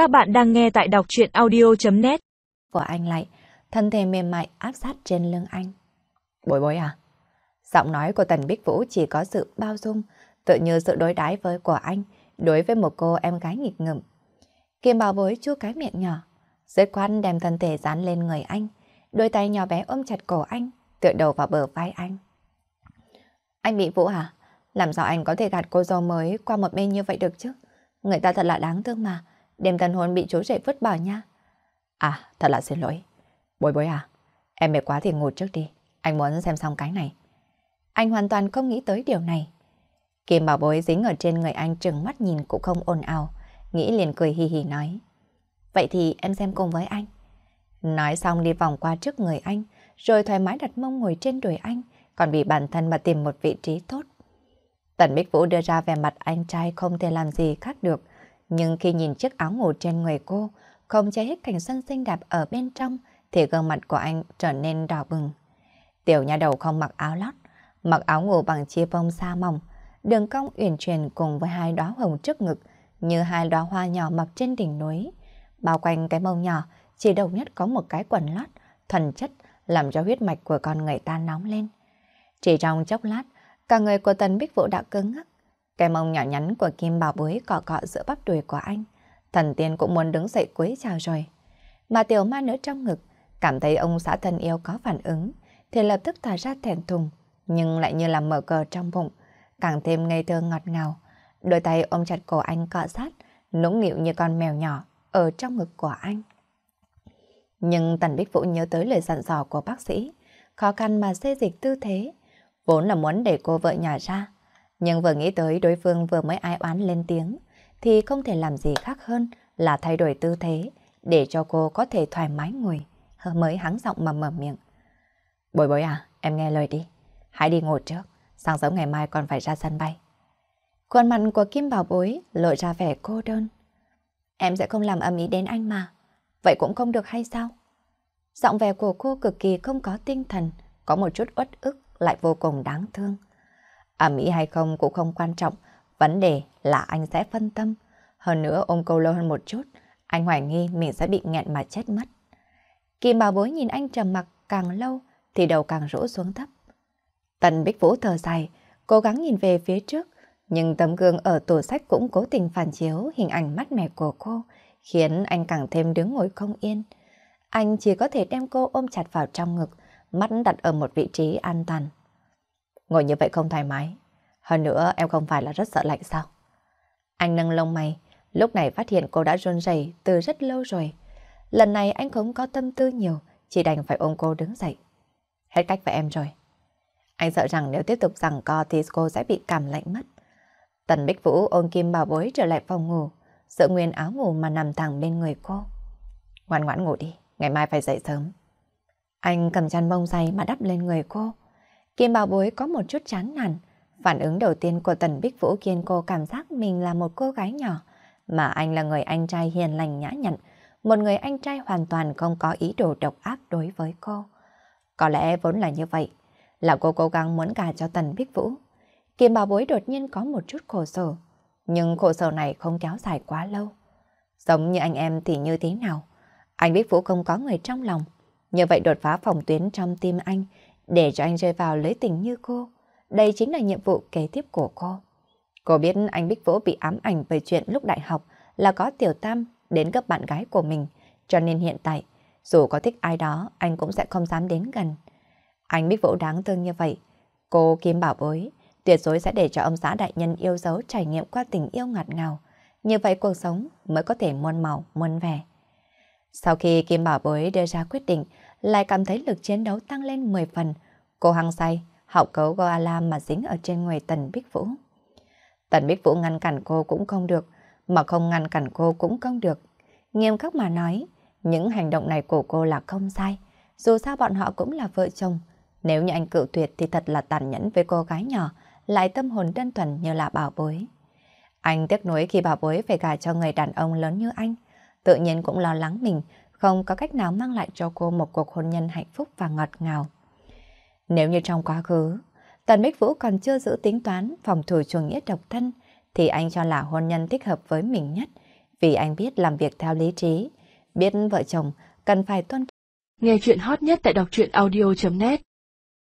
Các bạn đang nghe tại đọc chuyện audio.net Của anh lại, thân thể mềm mại áp sát trên lưng anh. Bối bối à? Giọng nói của Tần Bích Vũ chỉ có sự bao dung, tự như sự đối đãi với của anh đối với một cô em gái nghịch ngợm. Kim bảo bối chua cái miệng nhỏ, dứt khoan đem thân thể dán lên người anh, đôi tay nhỏ bé ôm chặt cổ anh, tựa đầu vào bờ vai anh. Anh bị Vũ hả? Làm sao anh có thể gạt cô dâu mới qua một bên như vậy được chứ? Người ta thật là đáng thương mà. Đêm tân hôn bị chú rể vứt bỏ nha. À, thật là xin lỗi. Bối bối à, em mệt quá thì ngủ trước đi. Anh muốn xem xong cái này. Anh hoàn toàn không nghĩ tới điều này. Kim bảo bối dính ở trên người anh trừng mắt nhìn cũng không ồn ào. Nghĩ liền cười hì hì nói. Vậy thì em xem cùng với anh. Nói xong đi vòng qua trước người anh, rồi thoải mái đặt mông ngồi trên đùi anh, còn vì bản thân mà tìm một vị trí tốt. Tần Bích Vũ đưa ra vẻ mặt anh trai không thể làm gì khác được, nhưng khi nhìn chiếc áo ngủ trên người cô, không che hết cảnh xuân xinh đẹp ở bên trong, thì gương mặt của anh trở nên đỏ bừng. Tiểu nhà đầu không mặc áo lót, mặc áo ngủ bằng chia bông sa mỏng, đường cong uyển chuyển cùng với hai đóa hồng trước ngực, như hai đóa hoa nhỏ mặc trên đỉnh núi. Bao quanh cái mông nhỏ, chỉ đầu nhất có một cái quần lót, thuần chất, làm cho huyết mạch của con người ta nóng lên. Chỉ trong chốc lát, cả người của Tần Bích Vũ đã cứng ngắc. Cái mông nhỏ nhắn của Kim Bảo Bối cọ cọ giữa bắp đùi của anh. Thần tiên cũng muốn đứng dậy cúi chào rồi. Mà tiểu ma nữ trong ngực, cảm thấy ông xã thân yêu có phản ứng, thì lập tức thả ra thẹn thùng, nhưng lại như là mở cờ trong bụng, càng thêm ngây thơ ngọt ngào. Đôi tay ôm chặt cổ anh cọ sát, nũng nịu như con mèo nhỏ ở trong ngực của anh. Nhưng Tần Bích Vũ nhớ tới lời dặn dò của bác sĩ, khó khăn mà xê dịch tư thế, vốn là muốn để cô vợ nhà ra. Nhưng vừa nghĩ tới đối phương vừa mới ai oán lên tiếng, thì không thể làm gì khác hơn là thay đổi tư thế để cho cô có thể thoải mái ngồi, mới hắng giọng mà mở miệng. Bồi bối à, em nghe lời đi. Hãy đi ngủ trước, sáng sớm ngày mai còn phải ra sân bay. Khuôn mặt của Kim Bảo Bối lộ ra vẻ cô đơn. Em sẽ không làm âm ý đến anh mà. Vậy cũng không được hay sao? Giọng vẻ của cô cực kỳ không có tinh thần, có một chút uất ức lại vô cùng đáng thương. Ẩm ý hay không cũng không quan trọng, vấn đề là anh sẽ phân tâm. Hơn nữa ôm câu lâu hơn một chút, anh hoài nghi mình sẽ bị nghẹn mà chết mất. Kim Bảo Bối nhìn anh trầm mặc càng lâu thì đầu càng rũ xuống thấp. Tần Bích Vũ thở dài, cố gắng nhìn về phía trước, nhưng tấm gương ở tủ sách cũng cố tình phản chiếu hình ảnh mắt mẹ của cô, khiến anh càng thêm đứng ngồi không yên. Anh chỉ có thể đem cô ôm chặt vào trong ngực, mắt đặt ở một vị trí an toàn. Ngồi như vậy không thoải mái. Hơn nữa em không phải là rất sợ lạnh sao? Anh nâng lông mày, lúc này phát hiện cô đã run rẩy từ rất lâu rồi. Lần này anh không có tâm tư nhiều, chỉ đành phải ôm cô đứng dậy. Hết cách với em rồi. Anh sợ rằng nếu tiếp tục rằng co thì cô sẽ bị cảm lạnh mất. Tần Bích Vũ ôm Kim Bảo Bối trở lại phòng ngủ, sợ nguyên áo ngủ mà nằm thẳng bên người cô. Ngoan ngoãn ngủ đi, ngày mai phải dậy sớm. Anh cầm chăn bông dày mà đắp lên người cô. Kim Bảo Bối có một chút chán nản. Phản ứng đầu tiên của Tần Bích Vũ khiến cô cảm giác mình là một cô gái nhỏ, mà anh là người anh trai hiền lành nhã nhặn, một người anh trai hoàn toàn không có ý đồ độc ác đối với cô. Có lẽ vốn là như vậy, là cô cố gắng muốn gả cho Tần Bích Vũ. Kim Bảo Bối đột nhiên có một chút khổ sở, nhưng khổ sở này không kéo dài quá lâu. Giống như anh em thì như thế nào? Anh Bích Vũ không có người trong lòng, như vậy đột phá phòng tuyến trong tim anh, để cho anh rơi vào lưới tình như cô. Đây chính là nhiệm vụ kế tiếp của cô. Cô biết anh Bích Vũ bị ám ảnh về chuyện lúc đại học là có tiểu tam đến gặp bạn gái của mình, cho nên hiện tại, dù có thích ai đó, anh cũng sẽ không dám đến gần. Anh Bích Vũ đáng thương như vậy. Cô Kim Bảo Bối, tuyệt đối sẽ để cho ông xã đại nhân yêu dấu trải nghiệm qua tình yêu ngọt ngào. Như vậy cuộc sống mới có thể muôn màu, muôn vẻ. Sau khi Kim Bảo Bối đưa ra quyết định, lại cảm thấy lực chiến đấu tăng lên 10 phần. Cô hăng say, hậu cấu Goala mà dính ở trên người Tần Bích Vũ. Tần Bích Vũ ngăn cản cô cũng không được, mà không ngăn cản cô cũng không được. Nghiêm khắc mà nói, những hành động này của cô là không sai. Dù sao bọn họ cũng là vợ chồng. Nếu như anh cự tuyệt thì thật là tàn nhẫn với cô gái nhỏ, lại tâm hồn đơn thuần như là bảo bối. Anh tiếc nuối khi bảo bối phải gả cho người đàn ông lớn như anh. Tự nhiên cũng lo lắng mình không có cách nào mang lại cho cô một cuộc hôn nhân hạnh phúc và ngọt ngào. Nếu như trong quá khứ, Tần Bích Vũ còn chưa giữ tính toán phòng thủ chủ nghĩa độc thân, thì anh cho là hôn nhân thích hợp với mình nhất, Vì anh biết làm việc theo lý trí, biết vợ chồng cần phải tuân Nghe chuyện hot nhất tại đọc truyện audio.net